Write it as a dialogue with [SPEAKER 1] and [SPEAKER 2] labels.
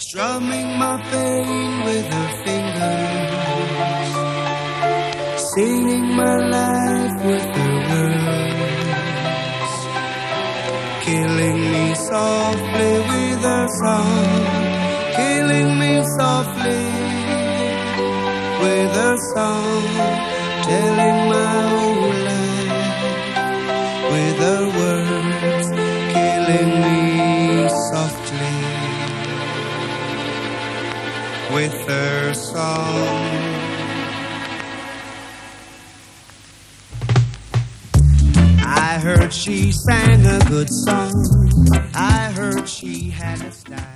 [SPEAKER 1] strumming my pain with her fingers, singing my life with her words, killing me softly with her song, killing me softly with her song, telling my whole life with her with her song. I heard she sang a good song. I heard she had a style.